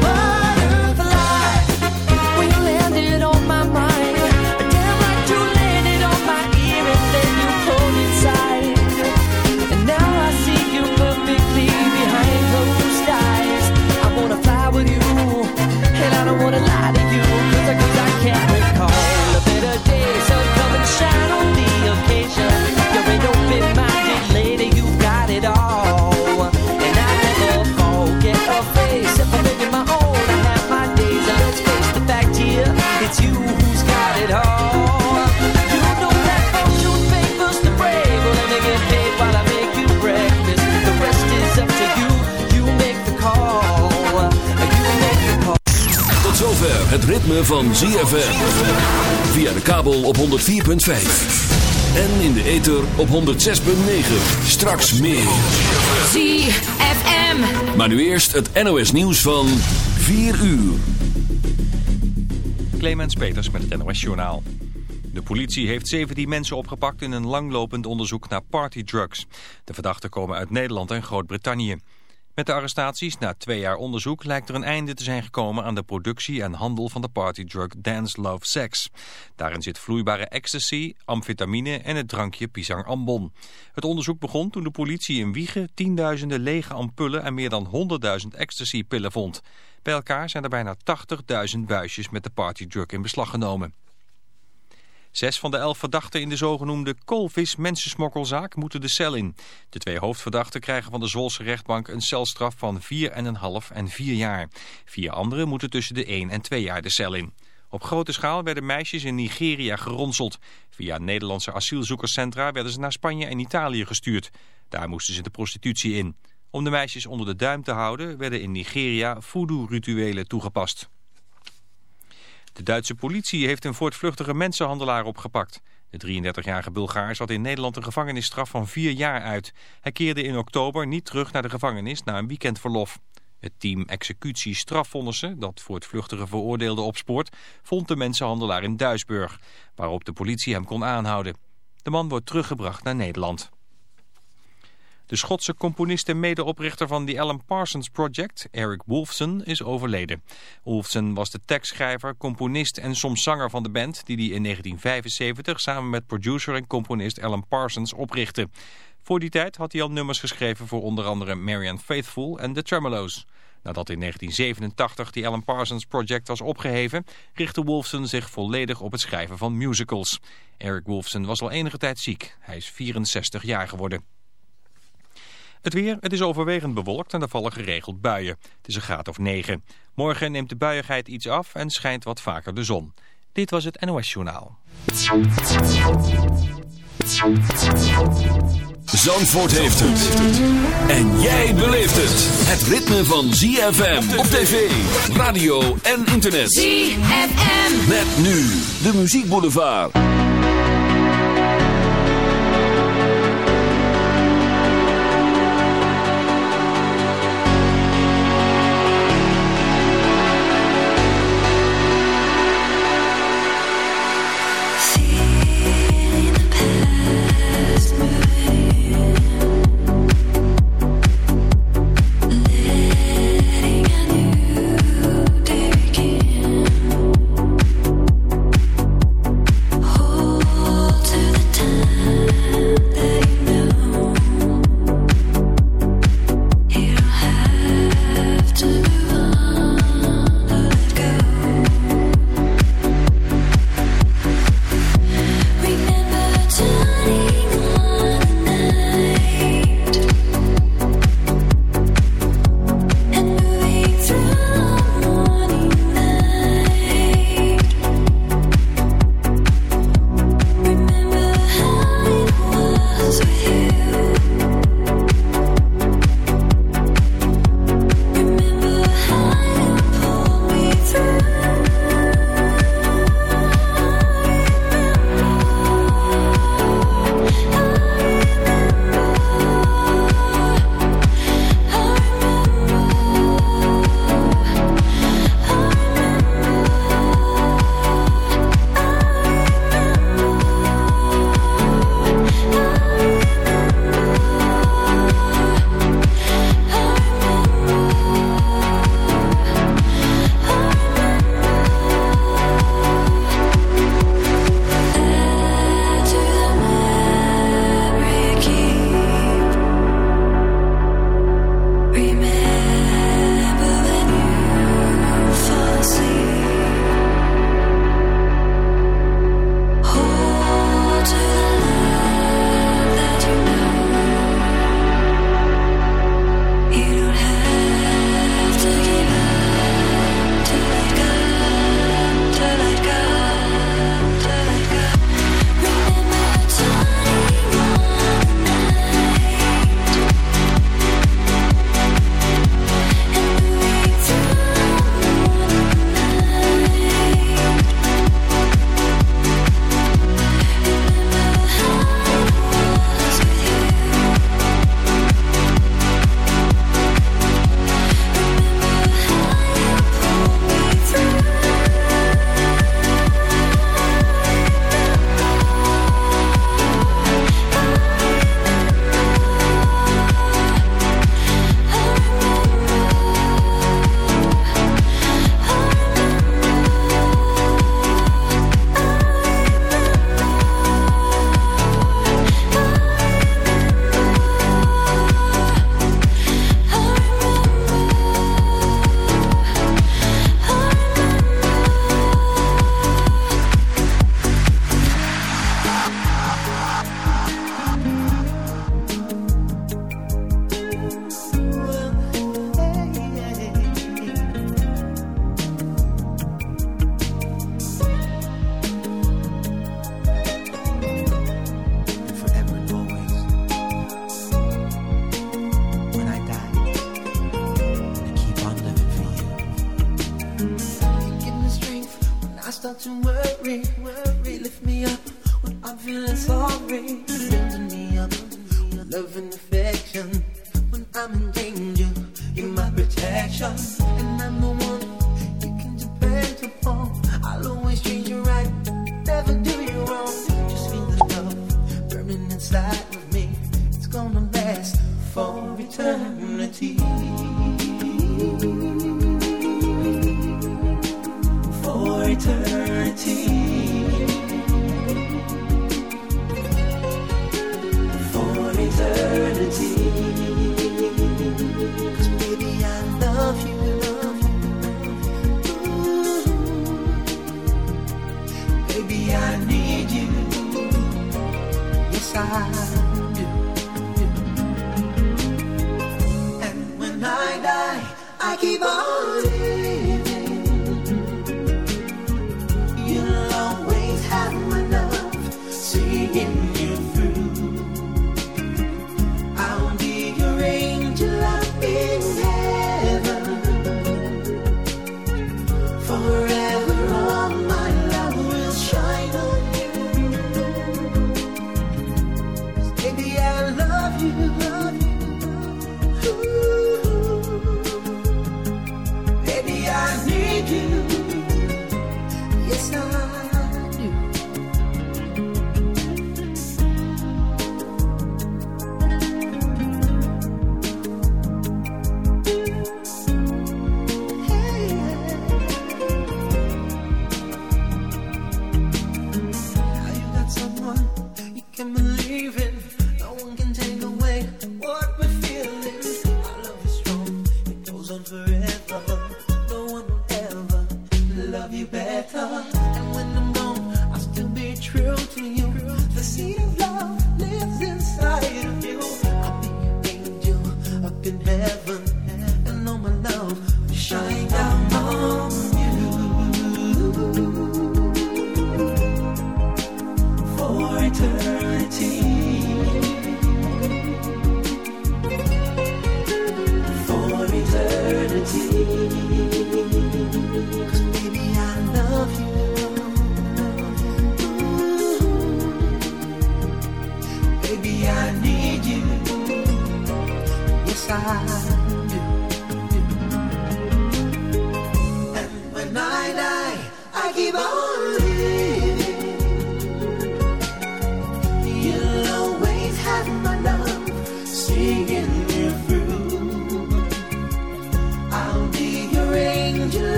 Butterfly, when you landed on my mind, damn you landed on my ear and then you inside. And now I see you perfectly behind eyes. I wanna fly with you, and I don't wanna lie Het ritme van ZFM. Via de kabel op 104.5. En in de ether op 106.9. Straks meer. ZFM. Maar nu eerst het NOS nieuws van 4 uur. Clemens Peters met het NOS Journaal. De politie heeft 17 mensen opgepakt in een langlopend onderzoek naar partydrugs. De verdachten komen uit Nederland en Groot-Brittannië. Met de arrestaties na twee jaar onderzoek lijkt er een einde te zijn gekomen aan de productie en handel van de partydrug Dance Love Sex. Daarin zit vloeibare ecstasy, amfetamine en het drankje pisang ambon. Het onderzoek begon toen de politie in Wiegen tienduizenden lege ampullen en meer dan 100.000 ecstasypillen vond. Bij elkaar zijn er bijna 80.000 buisjes met de partydrug in beslag genomen. Zes van de elf verdachten in de zogenoemde koolvis-mensensmokkelzaak moeten de cel in. De twee hoofdverdachten krijgen van de Zwolse rechtbank een celstraf van 4,5 en 4 jaar. Vier anderen moeten tussen de 1 en 2 jaar de cel in. Op grote schaal werden meisjes in Nigeria geronseld. Via Nederlandse asielzoekerscentra werden ze naar Spanje en Italië gestuurd. Daar moesten ze de prostitutie in. Om de meisjes onder de duim te houden werden in Nigeria voodoo-rituelen toegepast. De Duitse politie heeft een voortvluchtige mensenhandelaar opgepakt. De 33-jarige Bulgaar zat in Nederland een gevangenisstraf van vier jaar uit. Hij keerde in oktober niet terug naar de gevangenis na een weekendverlof. Het team executie strafvonnissen, dat voor het veroordeelde opspoort, vond de mensenhandelaar in Duisburg, waarop de politie hem kon aanhouden. De man wordt teruggebracht naar Nederland. De Schotse componist en medeoprichter van The Alan Parsons Project, Eric Wolfson, is overleden. Wolfson was de tekstschrijver, componist en soms zanger van de band... die hij in 1975 samen met producer en componist Alan Parsons oprichtte. Voor die tijd had hij al nummers geschreven voor onder andere Marianne Faithfull en The Tremolos. Nadat in 1987 The Alan Parsons Project was opgeheven... richtte Wolfson zich volledig op het schrijven van musicals. Eric Wolfson was al enige tijd ziek. Hij is 64 jaar geworden. Het weer, het is overwegend bewolkt en er vallen geregeld buien. Het is een graad of 9. Morgen neemt de buiigheid iets af en schijnt wat vaker de zon. Dit was het NOS Journaal. Zandvoort heeft het. En jij beleeft het. Het ritme van ZFM op tv, radio en internet. ZFM. Met nu de muziekboulevard.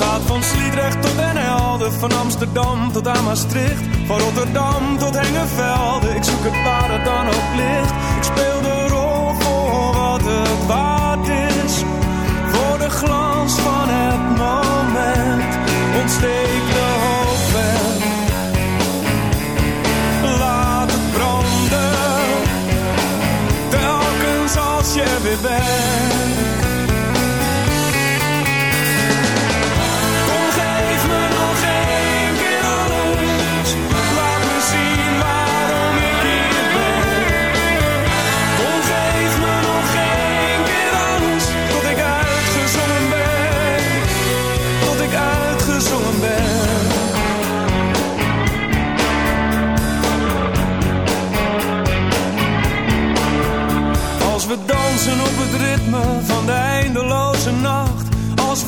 Gaat van Sliedrecht tot Den Helder, van Amsterdam tot aan Maastricht, van Rotterdam tot Hengevelde. Ik zoek het waar het dan ook ligt. Ik speel de rol voor wat het waard is, voor de glans van het moment. Ontsteek de hoop en laat het branden, telkens als je er weer bent.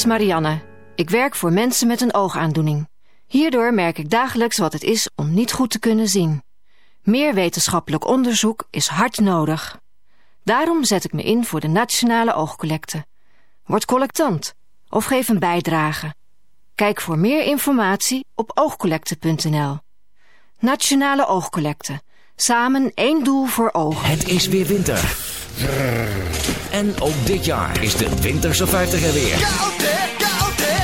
is Marianne. Ik werk voor mensen met een oogaandoening. Hierdoor merk ik dagelijks wat het is om niet goed te kunnen zien. Meer wetenschappelijk onderzoek is hard nodig. Daarom zet ik me in voor de Nationale Oogcollecte. Word collectant of geef een bijdrage. Kijk voor meer informatie op oogcollecte.nl. Nationale Oogcollecte. Samen één doel voor ogen. Het is weer winter. En ook dit jaar is de Winterse 50 er weer.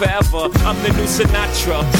Forever. I'm the new Sinatra.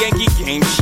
Yankee game.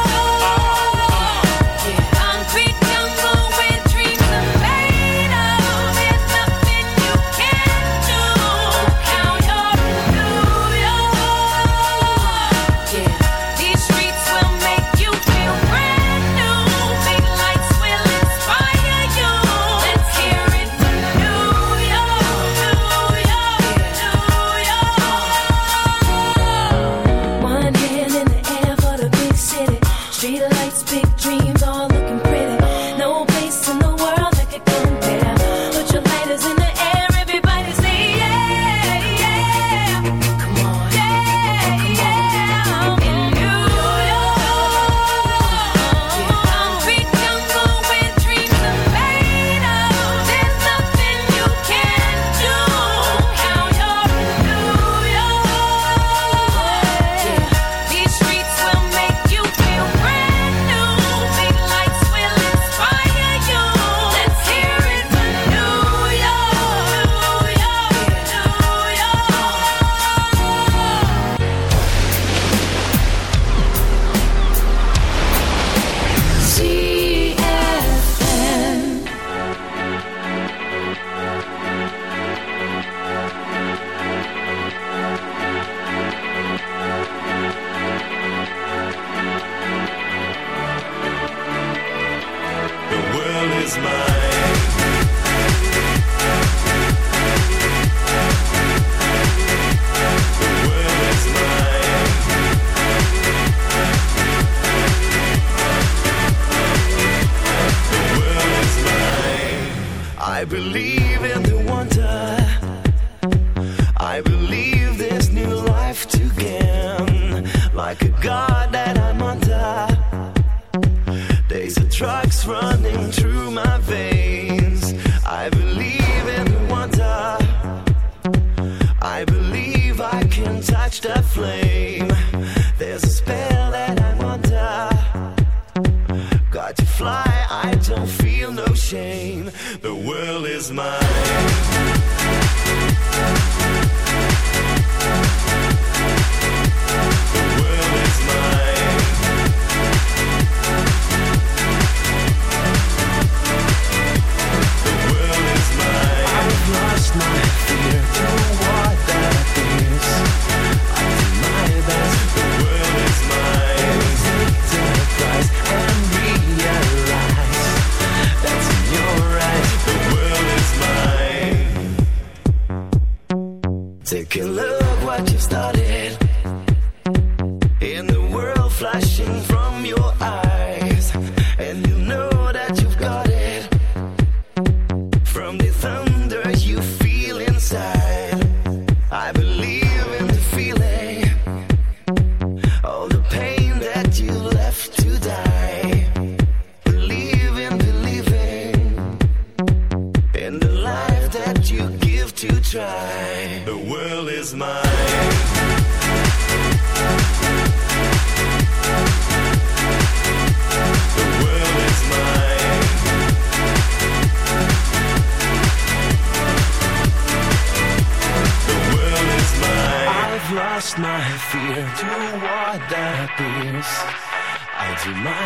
Is mine.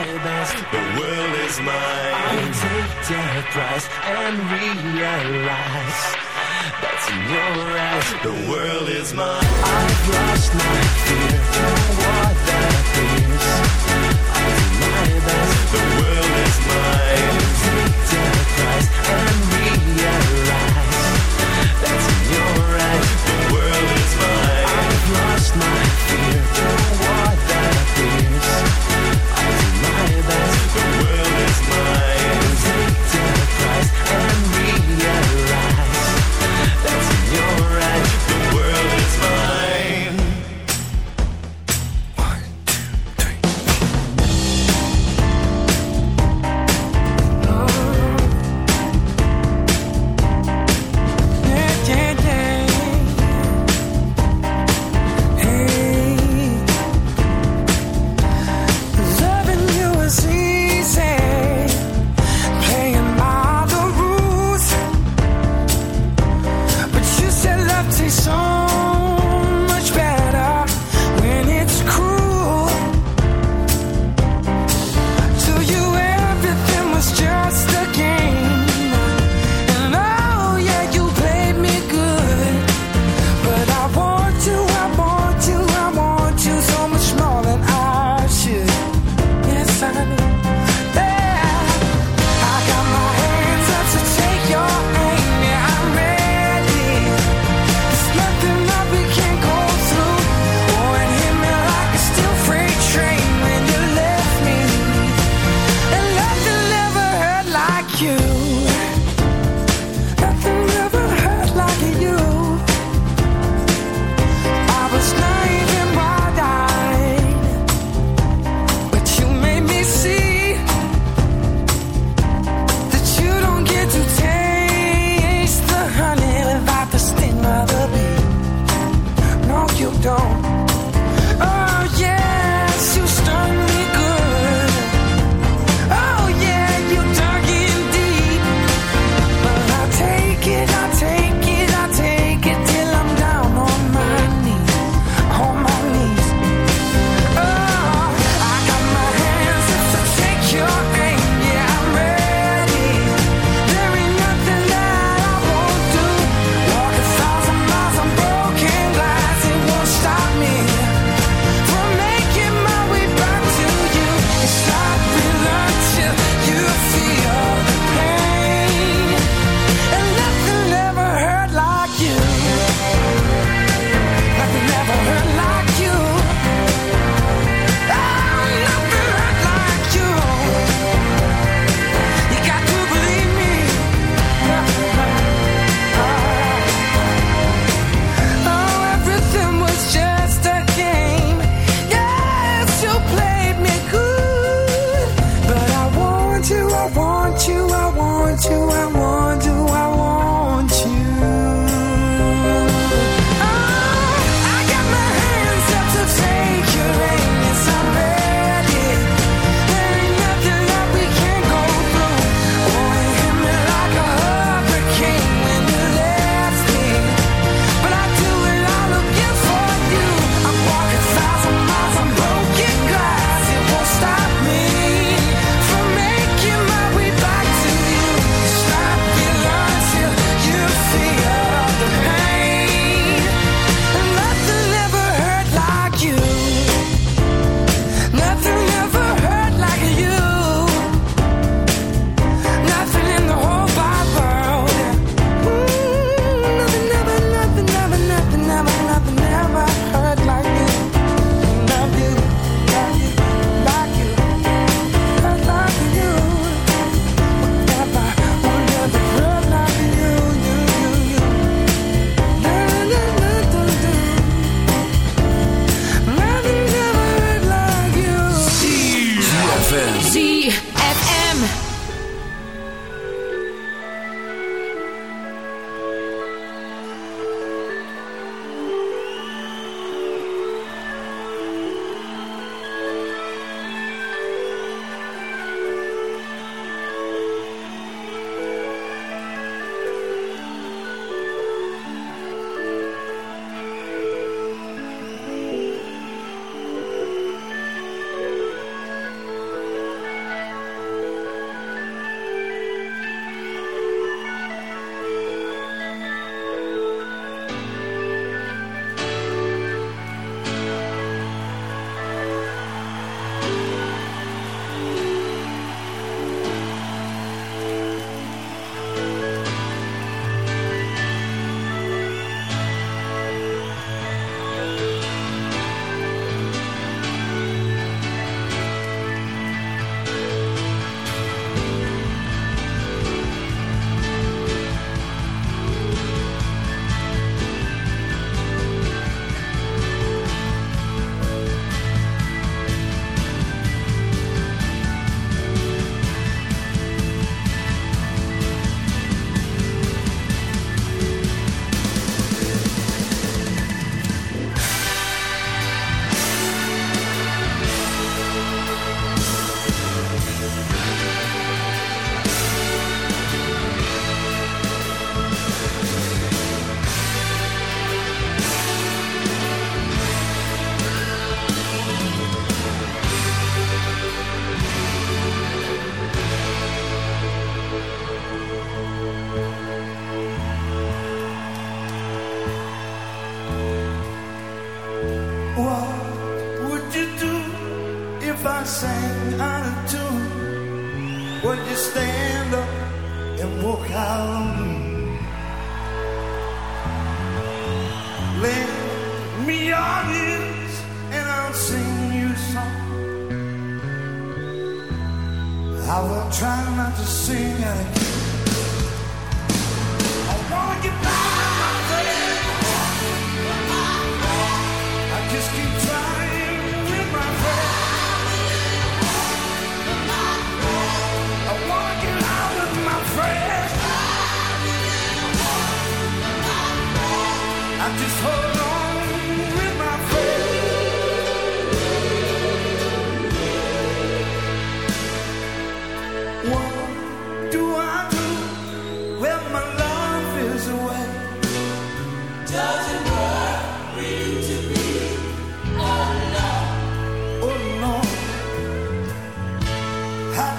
My best. The world is mine. I take the price and realize that's in your eyes. The world is mine. I've lost my fear to what that appears. I do my best. The world is mine. I take the price and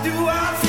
do I